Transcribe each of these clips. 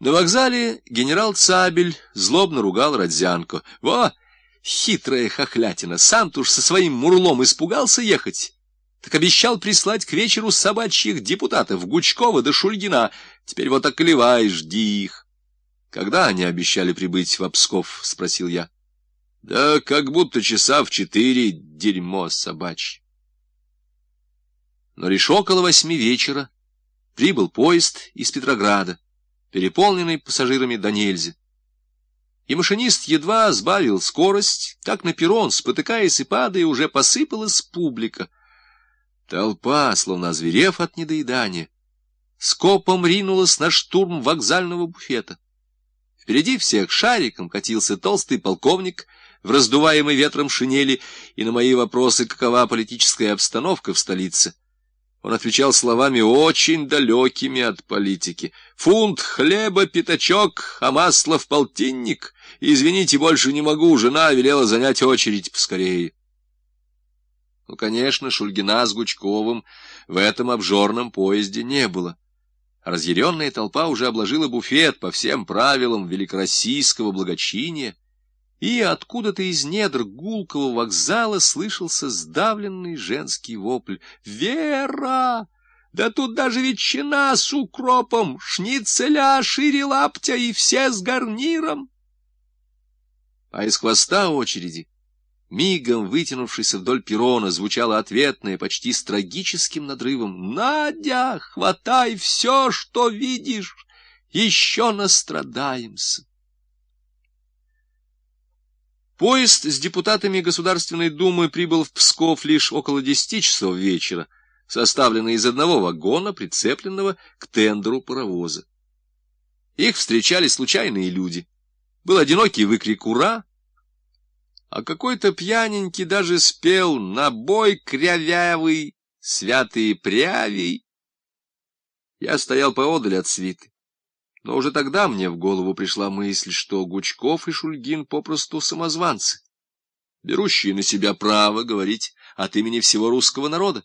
На вокзале генерал Цабель злобно ругал Родзянко. «Во, хитрая хохлятина, сам-то со своим мурлом испугался ехать. Так обещал прислать к вечеру собачьих депутатов Гучкова до Шульгина. Теперь вот околевай, жди их». «Когда они обещали прибыть в Псков?» — спросил я. «Да как будто часа в четыре, дерьмо собачье». Но лишь около восьми вечера прибыл поезд из Петрограда переполненный пассажирами до нельзя. И машинист едва сбавил скорость, как на перрон, спотыкаясь и падая, уже посыпалась публика. Толпа, словно озверев от недоедания, скопом ринулась на штурм вокзального буфета. Впереди всех шариком катился толстый полковник в раздуваемой ветром шинели, и на мои вопросы, какова политическая обстановка в столице, он отвечал словами очень далекими от политики. «Фунт хлеба, пятачок, а масло в полтинник. Извините, больше не могу, жена велела занять очередь поскорее». Ну, конечно, Шульгина с Гучковым в этом обжорном поезде не было. Разъяренная толпа уже обложила буфет по всем правилам великороссийского благочиния, и откуда-то из недр гулкого вокзала слышался сдавленный женский вопль. «Вера! Да тут даже ветчина с укропом, шницеля шире лаптя и все с гарниром!» А из хвоста очереди, мигом вытянувшийся вдоль перрона, звучало ответное, почти с трагическим надрывом. «Надя, хватай все, что видишь, еще настрадаемся!» Поезд с депутатами Государственной Думы прибыл в Псков лишь около десяти часов вечера, составленный из одного вагона, прицепленного к тендеру паровоза. Их встречали случайные люди. Был одинокий выкрик «Ура!», а какой-то пьяненький даже спел «На бой крявявый, святые прявей». Я стоял поодаль от свиты. Но уже тогда мне в голову пришла мысль, что Гучков и Шульгин попросту самозванцы, берущие на себя право говорить от имени всего русского народа.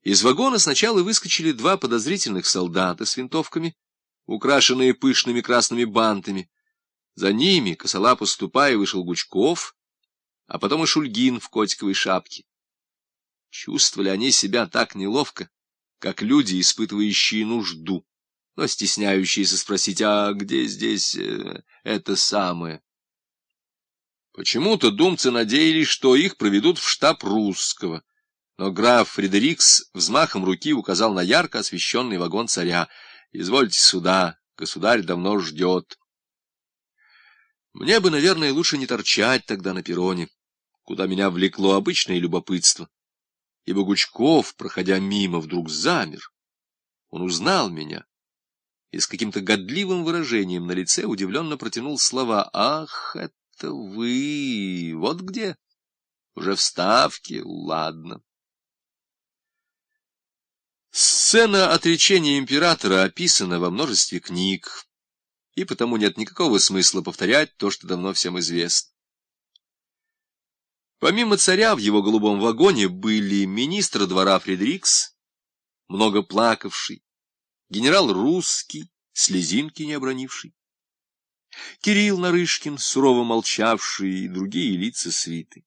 Из вагона сначала выскочили два подозрительных солдата с винтовками, украшенные пышными красными бантами. За ними, косолапо ступая, вышел Гучков, а потом и Шульгин в котиковой шапке. Чувствовали они себя так неловко, как люди, испытывающие нужду но стесняющиеся спросить, а где здесь э, это самое? Почему-то думцы надеялись, что их проведут в штаб русского, но граф Фредерикс взмахом руки указал на ярко освещенный вагон царя. «Извольте сюда, государь давно ждет». Мне бы, наверное, лучше не торчать тогда на перроне, куда меня влекло обычное любопытство, ибо Гучков, проходя мимо, вдруг замер. Он узнал меня и с каким-то годливым выражением на лице удивленно протянул слова «Ах, это вы! Вот где! Уже в Ставке? Ладно». Сцена отречения императора описана во множестве книг, и потому нет никакого смысла повторять то, что давно всем известно. Помимо царя в его голубом вагоне были министр двора Фредерикс, много плакавший, генерал Русский, слезинки не обронивший, Кирилл Нарышкин, сурово молчавший, и другие лица свиты.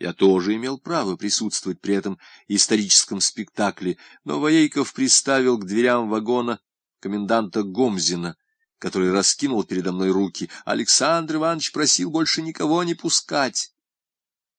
Я тоже имел право присутствовать при этом историческом спектакле, но Воейков приставил к дверям вагона коменданта Гомзина, который раскинул передо мной руки. Александр Иванович просил больше никого не пускать.